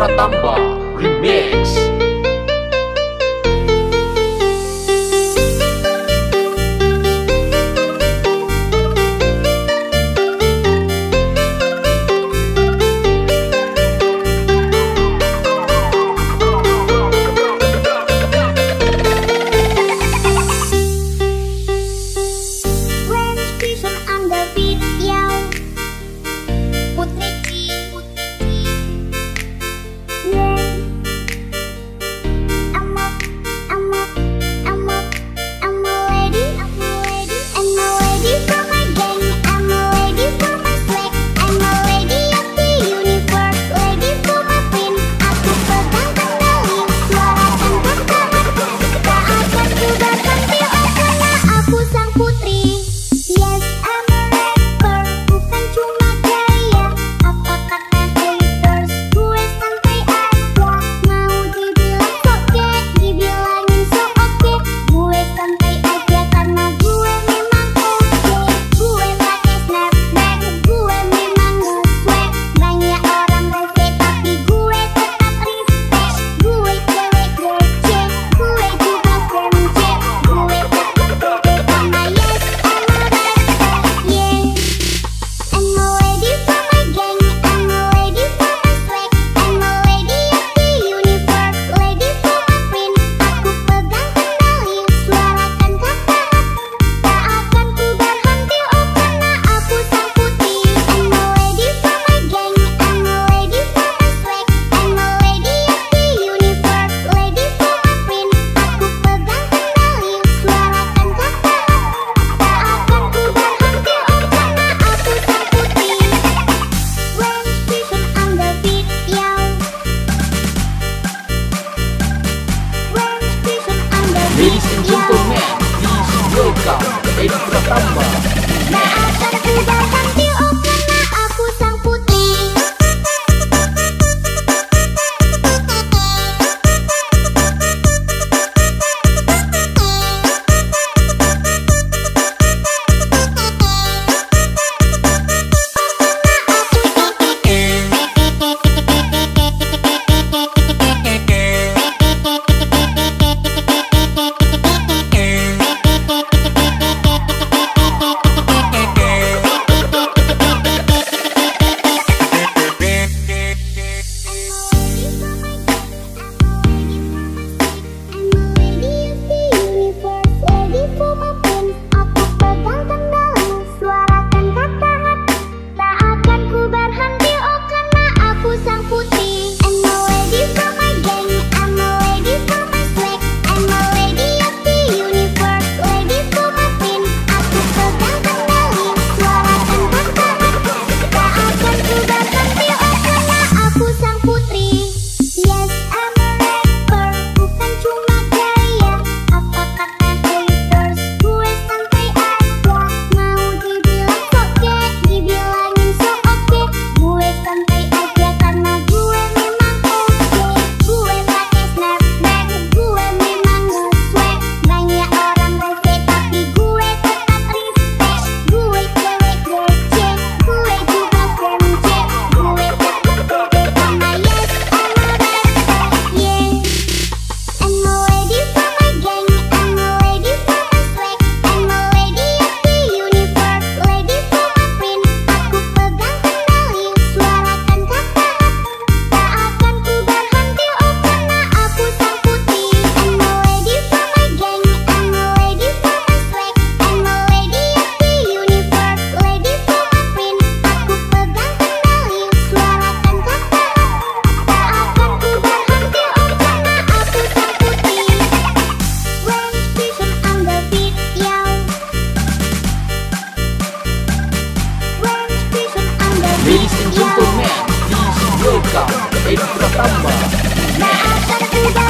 Tambah. hidup bertambah. Nah,